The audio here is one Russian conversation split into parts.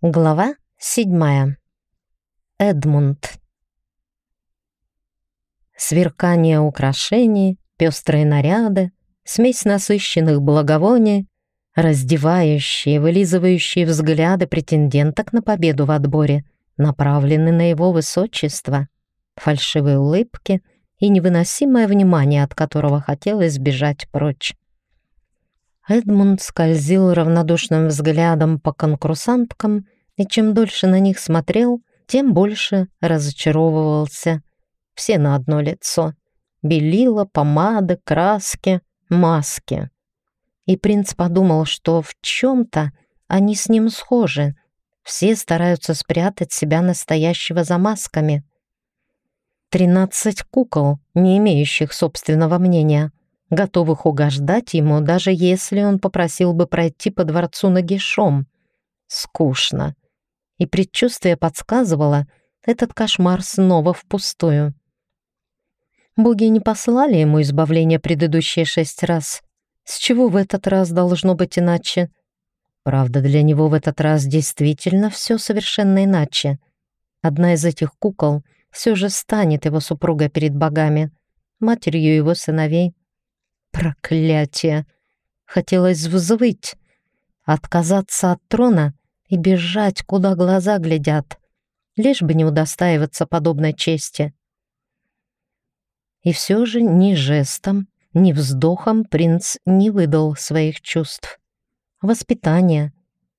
Глава седьмая. Эдмунд. Сверкание украшений, пестрые наряды, смесь насыщенных благовоний, раздевающие, вылизывающие взгляды претенденток на победу в отборе, направлены на его высочество, фальшивые улыбки и невыносимое внимание, от которого хотелось бежать прочь. Эдмунд скользил равнодушным взглядом по конкурсанткам, и чем дольше на них смотрел, тем больше разочаровывался. Все на одно лицо. Белила, помады, краски, маски. И принц подумал, что в чем-то они с ним схожи. Все стараются спрятать себя настоящего за масками. Тринадцать кукол, не имеющих собственного мнения — готовых угождать ему, даже если он попросил бы пройти по дворцу нагишом. Скучно. И предчувствие подсказывало, этот кошмар снова впустую. Боги не послали ему избавление предыдущие шесть раз. С чего в этот раз должно быть иначе? Правда, для него в этот раз действительно все совершенно иначе. Одна из этих кукол все же станет его супругой перед богами, матерью его сыновей. Проклятие! Хотелось взвыть, отказаться от трона и бежать, куда глаза глядят, лишь бы не удостаиваться подобной чести. И все же ни жестом, ни вздохом принц не выдал своих чувств. Воспитание,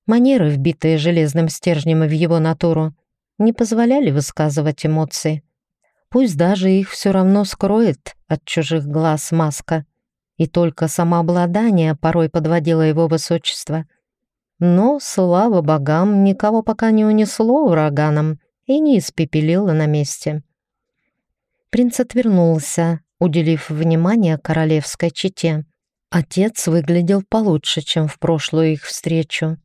манеры, вбитые железным стержнем в его натуру, не позволяли высказывать эмоции. Пусть даже их все равно скроет от чужих глаз маска и только самообладание порой подводило его высочество. Но, слава богам, никого пока не унесло ураганом и не испепелило на месте. Принц отвернулся, уделив внимание королевской чете. Отец выглядел получше, чем в прошлую их встречу.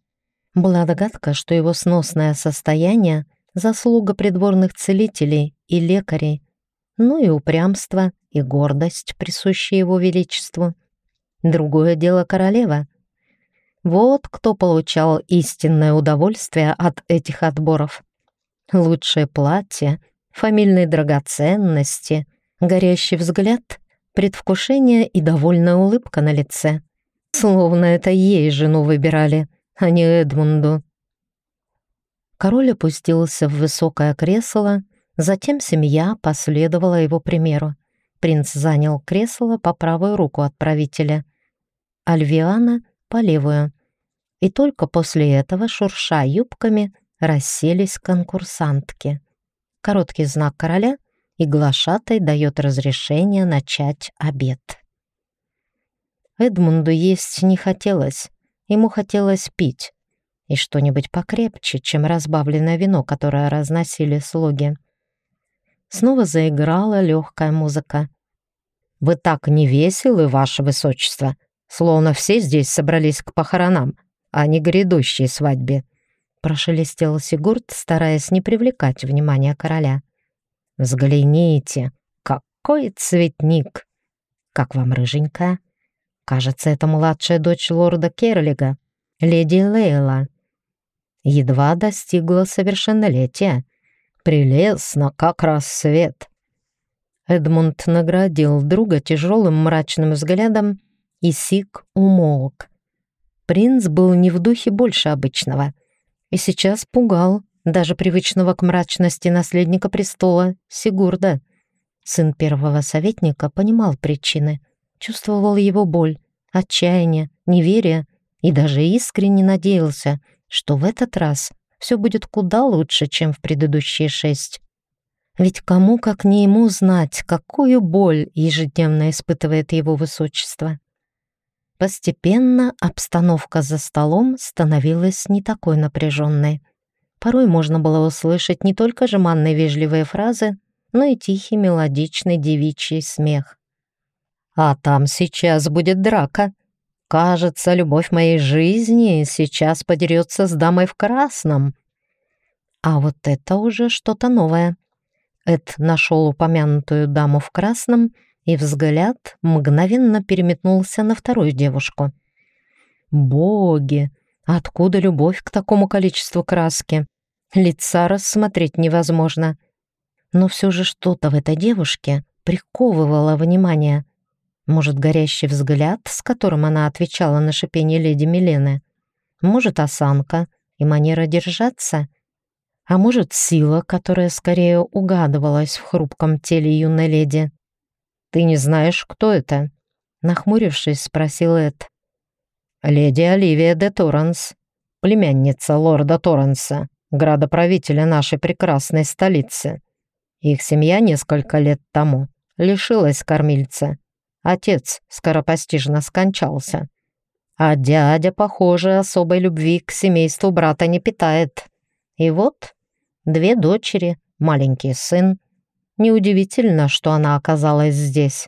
Была догадка, что его сносное состояние — заслуга придворных целителей и лекарей, ну и упрямство и гордость, присущие его величеству. Другое дело королева. Вот кто получал истинное удовольствие от этих отборов. Лучшее платье, фамильные драгоценности, горящий взгляд, предвкушение и довольная улыбка на лице. Словно это ей жену выбирали, а не Эдмунду. Король опустился в высокое кресло, затем семья последовала его примеру. Принц занял кресло по правую руку от правителя, Альвиана — по левую. И только после этого, шурша юбками, расселись конкурсантки. Короткий знак короля, и глашатай дает разрешение начать обед. Эдмунду есть не хотелось, ему хотелось пить, и что-нибудь покрепче, чем разбавленное вино, которое разносили слуги. Снова заиграла легкая музыка. «Вы так не веселы, ваше высочество!» Словно все здесь собрались к похоронам, а не грядущей свадьбе. Прошелестел Сигурд, стараясь не привлекать внимания короля. «Взгляните, какой цветник! Как вам рыженькая? Кажется, это младшая дочь лорда Керлига, леди Лейла. Едва достигла совершеннолетия. Прелестно, как рассвет!» Эдмунд наградил друга тяжелым мрачным взглядом и Сик умолк. Принц был не в духе больше обычного и сейчас пугал даже привычного к мрачности наследника престола Сигурда. Сын первого советника понимал причины, чувствовал его боль, отчаяние, неверие и даже искренне надеялся, что в этот раз все будет куда лучше, чем в предыдущие шесть. Ведь кому, как не ему, знать, какую боль ежедневно испытывает его высочество. Постепенно обстановка за столом становилась не такой напряженной. Порой можно было услышать не только жеманные вежливые фразы, но и тихий мелодичный девичий смех. «А там сейчас будет драка. Кажется, любовь моей жизни сейчас подерется с дамой в красном». А вот это уже что-то новое. Эд нашел упомянутую даму в красном и взгляд мгновенно переметнулся на вторую девушку. «Боги! Откуда любовь к такому количеству краски? Лица рассмотреть невозможно. Но все же что-то в этой девушке приковывало внимание. Может, горящий взгляд, с которым она отвечала на шипение леди Милены? Может, осанка и манера держаться? А может, сила, которая скорее угадывалась в хрупком теле юной леди? «Ты не знаешь, кто это?» Нахмурившись, спросил Эд. «Леди Оливия де Торренс, племянница лорда Торренса, градоправителя нашей прекрасной столицы. Их семья несколько лет тому лишилась кормильца. Отец скоропостижно скончался. А дядя, похоже, особой любви к семейству брата не питает. И вот две дочери, маленький сын. Неудивительно, что она оказалась здесь.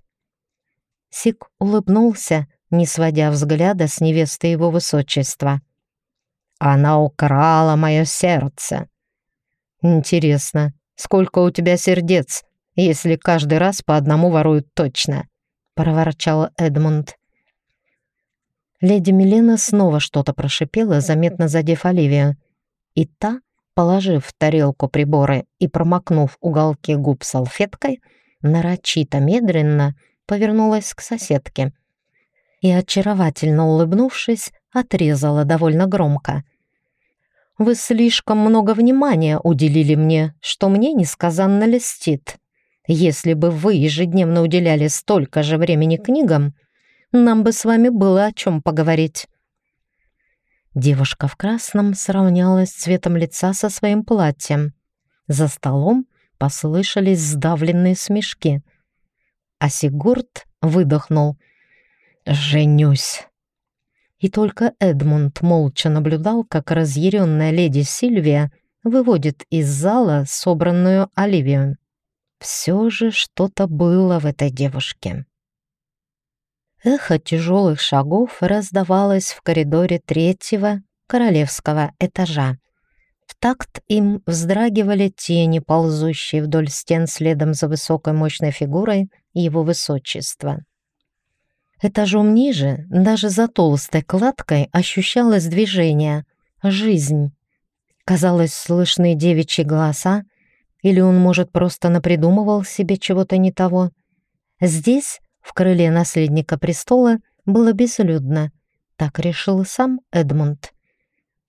Сик улыбнулся, не сводя взгляда с невесты его высочества. «Она украла мое сердце». «Интересно, сколько у тебя сердец, если каждый раз по одному воруют точно?» проворчал Эдмунд. Леди Милена снова что-то прошипела, заметно задев Оливию. И та, положив в тарелку приборы и промокнув уголки губ салфеткой, нарочито медленно повернулась к соседке и, очаровательно улыбнувшись, отрезала довольно громко. «Вы слишком много внимания уделили мне, что мне несказанно льстит. Если бы вы ежедневно уделяли столько же времени книгам, нам бы с вами было о чем поговорить». Девушка в красном сравнялась цветом лица со своим платьем. За столом послышались сдавленные смешки. А Сигурд выдохнул. «Женюсь». И только Эдмунд молча наблюдал, как разъяренная леди Сильвия выводит из зала собранную Оливию. Все же что-то было в этой девушке. Эхо тяжелых шагов раздавалось в коридоре третьего королевского этажа. В такт им вздрагивали тени, ползущие вдоль стен следом за высокой мощной фигурой его высочества. Этажом ниже, даже за толстой кладкой, ощущалось движение, жизнь. Казалось, слышны девичьи голоса, или он, может, просто напридумывал себе чего-то не того. Здесь, в крыле наследника престола, было безлюдно. Так решил сам Эдмунд.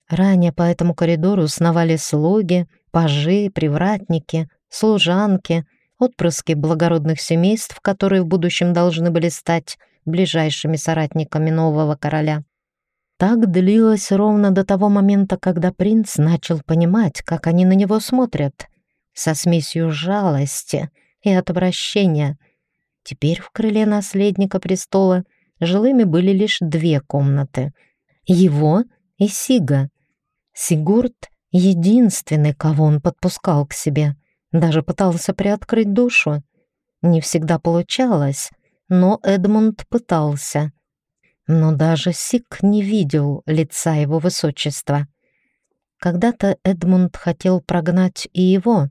Ранее по этому коридору сновали слуги, пажи, привратники, служанки, отпрыски благородных семейств, которые в будущем должны были стать ближайшими соратниками нового короля. Так длилось ровно до того момента, когда принц начал понимать, как они на него смотрят — со смесью жалости и отвращения. Теперь в крыле наследника престола жилыми были лишь две комнаты. Его и Сига. Сигурд — единственный, кого он подпускал к себе. Даже пытался приоткрыть душу. Не всегда получалось, но Эдмунд пытался. Но даже Сиг не видел лица его высочества. Когда-то Эдмунд хотел прогнать и его,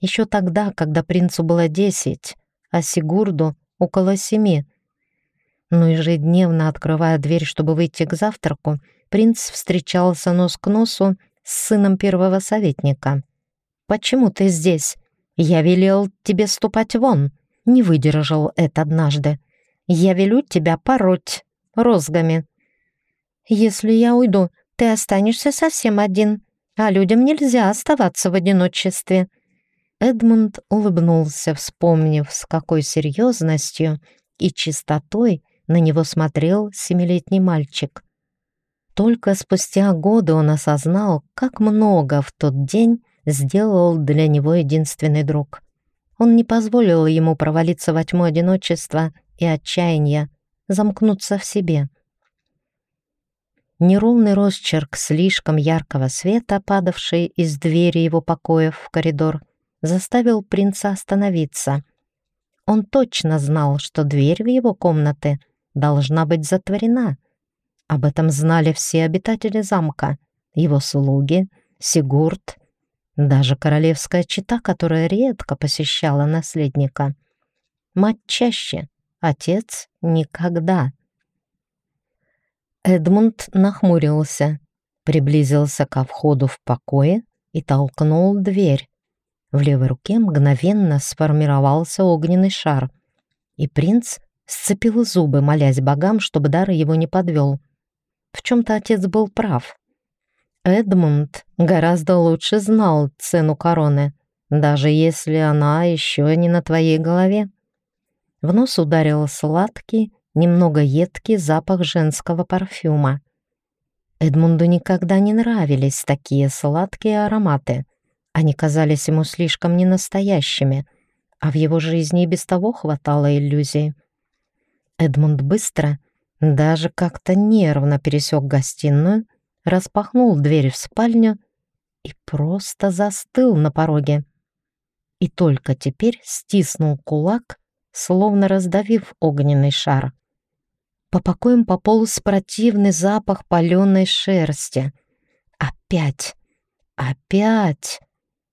еще тогда, когда принцу было десять, а Сигурду около семи. Но ежедневно, открывая дверь, чтобы выйти к завтраку, принц встречался нос к носу с сыном первого советника. «Почему ты здесь? Я велел тебе ступать вон!» Не выдержал это однажды. «Я велю тебя пороть розгами». «Если я уйду, ты останешься совсем один, а людям нельзя оставаться в одиночестве», Эдмунд улыбнулся, вспомнив, с какой серьезностью и чистотой на него смотрел семилетний мальчик. Только спустя годы он осознал, как много в тот день сделал для него единственный друг. Он не позволил ему провалиться во тьму одиночества и отчаяния, замкнуться в себе. Неровный росчерк слишком яркого света, падавший из двери его покоев в коридор, заставил принца остановиться. Он точно знал, что дверь в его комнаты должна быть затворена. Об этом знали все обитатели замка, его слуги, Сигурд, даже королевская чита, которая редко посещала наследника. Мать чаще, отец никогда. Эдмунд нахмурился. приблизился ко входу в покое и толкнул дверь. В левой руке мгновенно сформировался огненный шар, и принц сцепил зубы, молясь богам, чтобы дар его не подвел. В чем-то отец был прав. Эдмунд гораздо лучше знал цену короны, даже если она еще не на твоей голове. В нос ударил сладкий, немного едкий запах женского парфюма. Эдмунду никогда не нравились такие сладкие ароматы. Они казались ему слишком ненастоящими, а в его жизни и без того хватало иллюзий. Эдмунд быстро, даже как-то нервно пересек гостиную, распахнул дверь в спальню и просто застыл на пороге. И только теперь стиснул кулак, словно раздавив огненный шар. По покоям пополз противный запах паленой шерсти. Опять! Опять!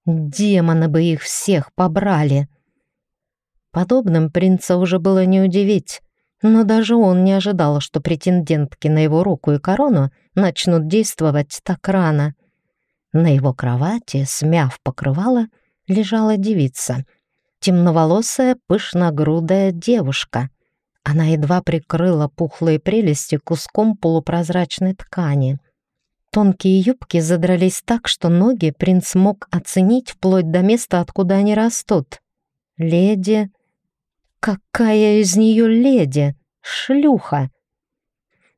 Демоны бы их всех побрали! Подобным принца уже было не удивить, но даже он не ожидал, что претендентки на его руку и корону начнут действовать так рано. На его кровати, смяв покрывало, лежала девица, темноволосая, пышногрудая девушка — она едва прикрыла пухлые прелести куском полупрозрачной ткани. Тонкие юбки задрались так, что ноги принц мог оценить вплоть до места, откуда они растут. Леди... Какая из нее леди? Шлюха!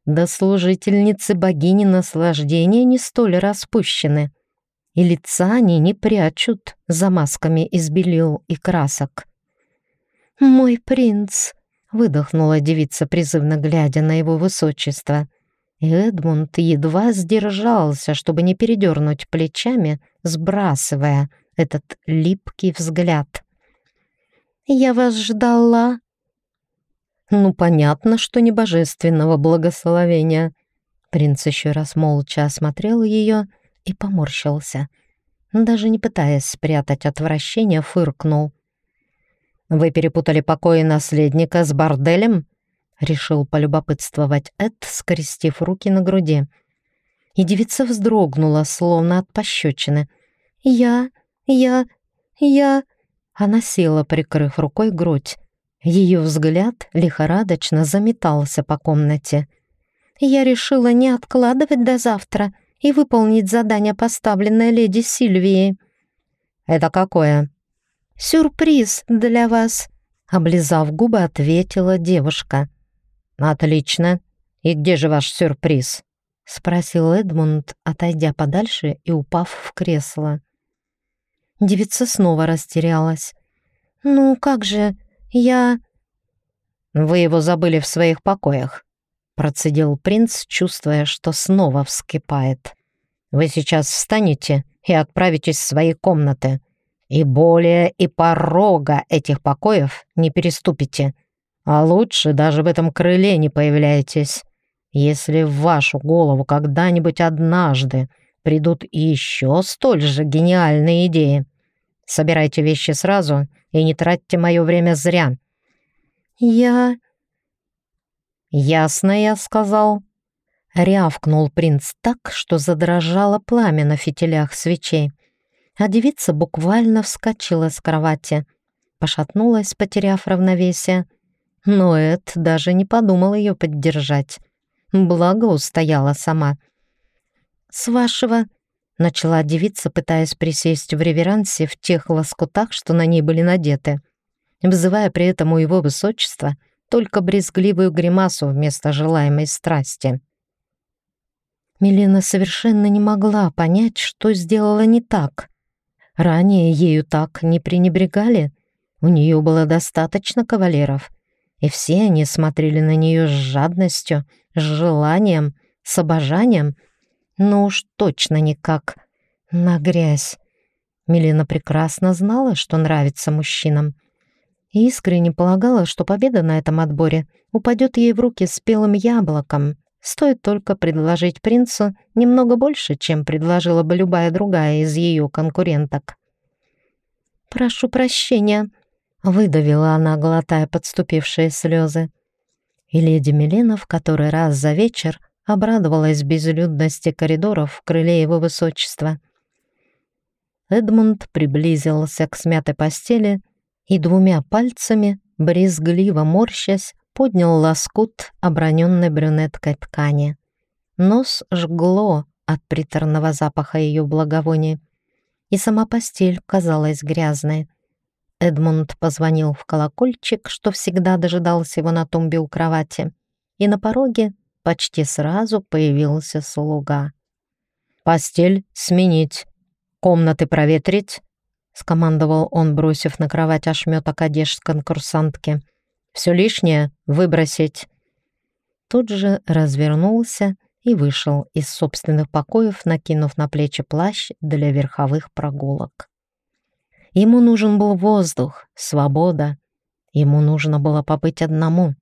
Да служительницы богини наслаждения не столь распущены, и лица они не прячут за масками из белил и красок. «Мой принц!» выдохнула девица, призывно глядя на его высочество. Эдмунд едва сдержался, чтобы не передернуть плечами, сбрасывая этот липкий взгляд. «Я вас ждала». «Ну, понятно, что не божественного благословения». Принц еще раз молча осмотрел ее и поморщился. Даже не пытаясь спрятать отвращение, фыркнул. «Вы перепутали покои наследника с борделем?» Решил полюбопытствовать Эд, скрестив руки на груди. И девица вздрогнула, словно от пощечины. «Я... я... я...» Она села, прикрыв рукой грудь. Ее взгляд лихорадочно заметался по комнате. «Я решила не откладывать до завтра и выполнить задание, поставленное леди Сильвией». «Это какое?» «Сюрприз для вас», — облизав губы, ответила девушка. «Отлично. И где же ваш сюрприз?» — спросил Эдмунд, отойдя подальше и упав в кресло. Девица снова растерялась. «Ну как же, я...» «Вы его забыли в своих покоях», — процедил принц, чувствуя, что снова вскипает. «Вы сейчас встанете и отправитесь в свои комнаты и более и порога этих покоев не переступите, а лучше даже в этом крыле не появляйтесь. Если в вашу голову когда-нибудь однажды придут еще столь же гениальные идеи, собирайте вещи сразу и не тратьте мое время зря». «Я...» «Ясно, я сказал». Рявкнул принц так, что задрожало пламя на фитилях свечей а девица буквально вскочила с кровати, пошатнулась, потеряв равновесие. Но Эд даже не подумал ее поддержать. Благо устояла сама. «С вашего...» — начала девица, пытаясь присесть в реверансе в тех лоскутах, что на ней были надеты, вызывая при этом у его высочества только брезгливую гримасу вместо желаемой страсти. Милена совершенно не могла понять, что сделала не так. Ранее ею так не пренебрегали. У нее было достаточно кавалеров, и все они смотрели на нее с жадностью, с желанием, с обожанием, но уж точно никак на грязь. Милена прекрасно знала, что нравится мужчинам, и искренне полагала, что победа на этом отборе упадет ей в руки спелым яблоком, Стоит только предложить принцу немного больше, чем предложила бы любая другая из ее конкуренток. «Прошу прощения», — выдавила она, глотая подступившие слезы. И леди Милена в который раз за вечер обрадовалась безлюдности коридоров в крыле его высочества. Эдмунд приблизился к смятой постели и двумя пальцами, брезгливо морщась, поднял лоскут оброненной брюнеткой ткани. Нос жгло от приторного запаха ее благовония, и сама постель казалась грязной. Эдмунд позвонил в колокольчик, что всегда дожидался его на тумбе у кровати, и на пороге почти сразу появился слуга. «Постель сменить, комнаты проветрить», — скомандовал он, бросив на кровать ошметок одежд конкурсантки. «Все лишнее выбросить». Тут же развернулся и вышел из собственных покоев, накинув на плечи плащ для верховых прогулок. Ему нужен был воздух, свобода. Ему нужно было побыть одному.